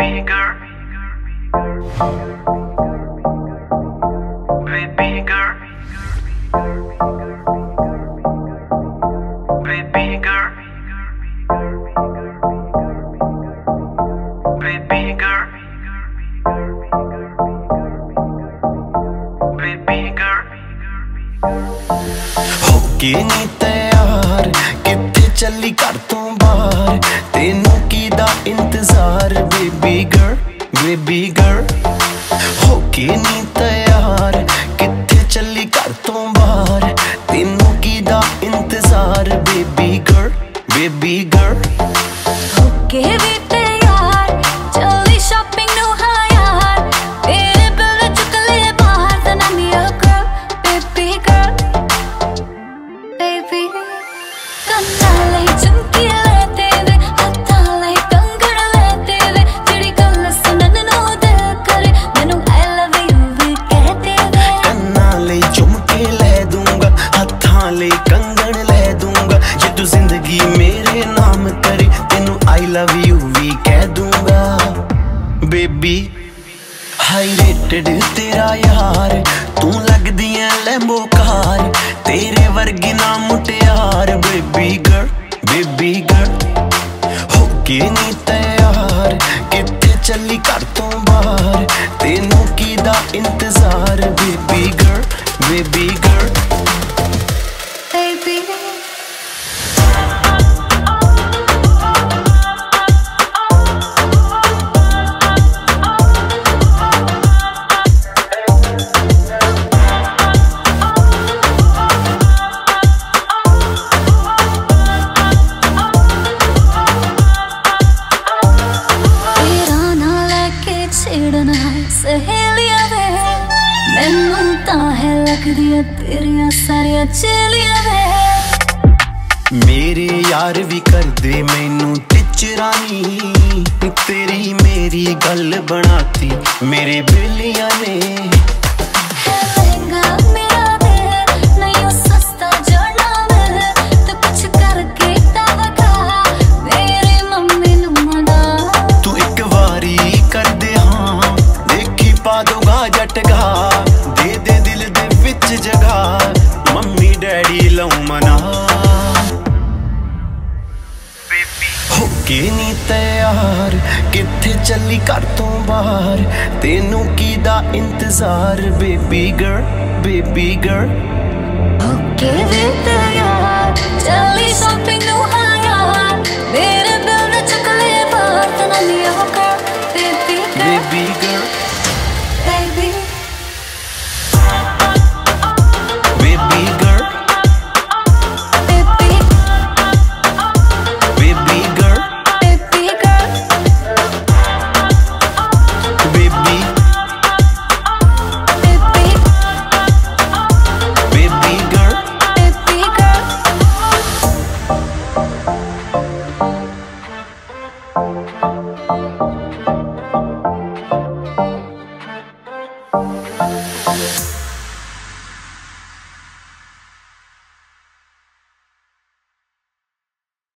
baby girl. Baby girl. Baby girl. Baby girl. Baby girl. ਹੋ ਕੇ ਨੀ ਤਿਆਰ ਕਿੱਥੇ ਚੱਲੀ ਘਰ ਤੋਂ ਬਾਹਰ ਤੈਨੂੰ ਬੇਬੀ ਗਰਲ ਹੋ ਕੇ ਨੀ ਤਿਆਰ। ਕਿੱਥੇ ਚੱਲੀ ਘਰ ਤੋਂ ਬਾਹਰ? ਤੈਨੂੰ ਕੀ ਦਾ ਇੰਤਜ਼ਾਰ? ਬੇਬੀ ਗਰਲ ਬੇਬੀ ਗਰਲ ਕੇ ਵੀ ਬੇਬੀ। ਹਾਈ ਰੇਟਡ ਤੇਰਾ ਯਾਰ, ਤੂੰ ਲੱਗਦੀ ਐ ਲੈਂਬੋ ਕਾਰ। ਤੇਰੇ ਵਰਗੀ ਨਾ ਮੁਟਿਆਰ, ਬੇਬੀ ਗਰਲ ਬੇਬੀ ਗਰਲ ਹੋ ਕੇ ਨਹੀਂ ਤਿਆਰ, ਕਿੱਥੇ ਚੱਲੀ ਘਰ ਤੋਂ ਬਾਹਰ। ਤੈਨੂੰ ਕੀ ਦਾ ਇੰਤਜ਼ਾਰ, ਬੇਬੀ ਗਰਲ ਬੇਬੀ ਗਰਲ ਮੈਨੂੰ ਤਾਂ ਹੈ ਲੱਗਦੀਆਂ ਤੇਰੀਆਂ ਸਾਰੀਆਂ ਚੇਲੀਆਂ ਵੇ ਮੇਰੇ ਯਾਰ ਵੀ ਕਰਦੇ ਮੈਨੂੰ ਟਿਚਰਾਨੀ, ਤੇਰੀ ਮੇਰੀ ਗੱਲ ਬਣਾਤੀ, ਮੇਰੇ ਬਿੱਲੀਆਂ ਨੇ ਲਉ ਮਨਾ। ਹੋ ਕੇ ਨੀ ਤਿਆਰ ਕਿੱਥੇ ਚੱਲੀ ਘਰ ਤੋਂ ਬਾਹਰ? ਤੈਨੂੰ ਕੀ ਦਾ ਇੰਤਜ਼ਾਰ baby girl baby girl okay ਵੇ ਤਿਆਰ ਚੱਲੀ ਸ਼ਾਪਿੰਗ ਨੂੰ ਹਾਂ ਯਾਰ ਮੇਰੇ ਬਿਲ ਦੇ ਚੁੱਕ ਲੈ ਬਾਹਰ ਤਾਂ ਨਾ girl baby girl baby girl